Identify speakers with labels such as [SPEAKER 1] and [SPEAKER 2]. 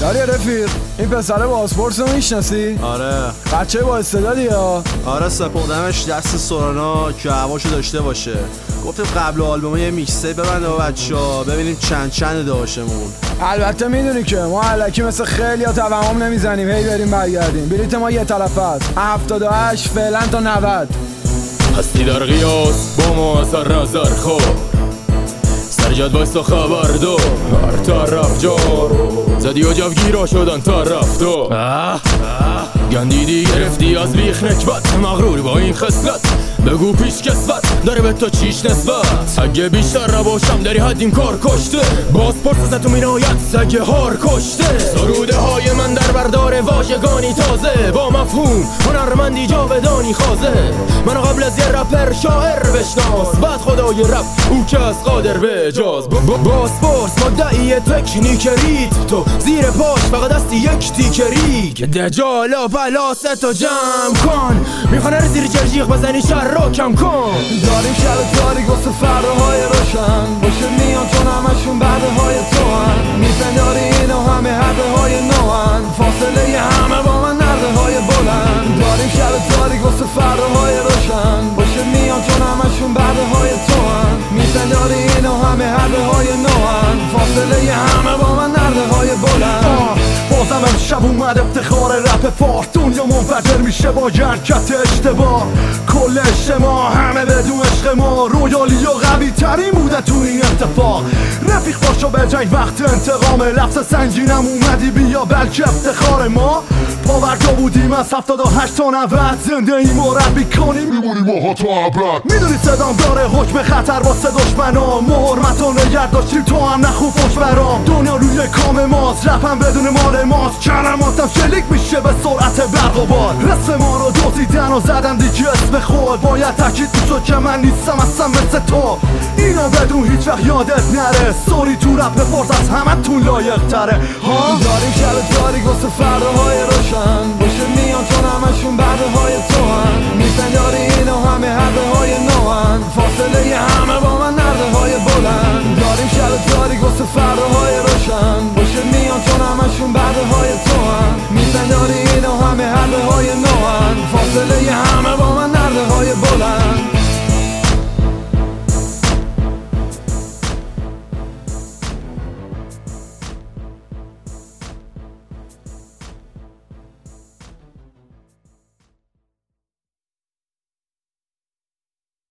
[SPEAKER 1] داری رفیق. این پسر باسپورس رو می‌شناسی؟
[SPEAKER 2] آره.
[SPEAKER 1] بچه با استعدادی ها.
[SPEAKER 2] آره سپردمش دست سورانا که هواشو داشته باشه. گفتم قبل آلبوم یه میکسه ببنده با بچه ها ببینیم چند چند داشمون
[SPEAKER 1] البته می‌دونی که ما علکی مثل خیلی ها توهم نمی‌زنیم. هی بریم برگردیم. بلیت ما یه طرف است. 78 فعلا تا 90
[SPEAKER 3] هستی در قیاس با ما اثر نظر خوب. باست و خبر دو. هر طرف جار زدی و جوگیرا شدن طرف دو. گندیدی گرفتی از بیخ نکبت. مغرور با این خصلت. بگو پیش کسبت داره به تو چیش نسبت. اگه بیشتر نباشم داری حد این کار کشته. باز پرس تو مینایت سگه هار کشته. سروده های من در بردار واژگانی تازه. با مفهوم هنرمندی جاودانی خازه منو قبل از یه رپر شاعر بشناس. بعد خدای رپ او که از قادر به جاز باز پرس مدعی تکنیک ریت. تو زیر پاش فقط دستی یک تیکری دجالا پلاستو جمع کن. می‌خوانه زیر جرجیق بزنی شر رو کم کن
[SPEAKER 1] داریم شب تاریک واسه های روشن. باشه میان چون همشون بعده های تو هن میپنداری اینا همه حبه های نوان. فاصله همه با من نرده های بلند داریم شب تاریک واسه های روشن. باشه میان چون همشون بعده های تو هن میپنداری اینا همه حبه های نوان. فاصله همه با من نرده های بلند. بازم امشب اومد افتخار رپ فارس دنیا منفجر میشه با جرکت اشتباه. کل ما همه بدون عشق ما. رویالی و قوی ترین بوده تو این اتفاق. رفیق باشو به جنگ وقت انتقام لفظ سنگینم اومدی بیا بلکه افتخار ما. پاورجا بودیم از هفتاد و هشت تا نوت زنده ای مربی کنیم
[SPEAKER 4] میمونی ماها تا عبرت
[SPEAKER 1] می‌دونی صدام داره حکم خطر واسه دشمنا محرمت و نگرد داشتیم تو هم خوش برام. دنیا روی کام ماست رپم بدون مال ماست. کلماتم شلیک میشه به سرعت برق و باد رسم دوزیدن و زدن دیگه اسم خود باید تاکید می‌شد که من نیستم اصلا مثل تو. اینا بدون هیچ وقت یادت نره. سوری تو رپ بپرس از همه تون لایق تره. ها؟ داریم شب تاریک واسه های روشن. باشه میان چون همشون بعده های تو هن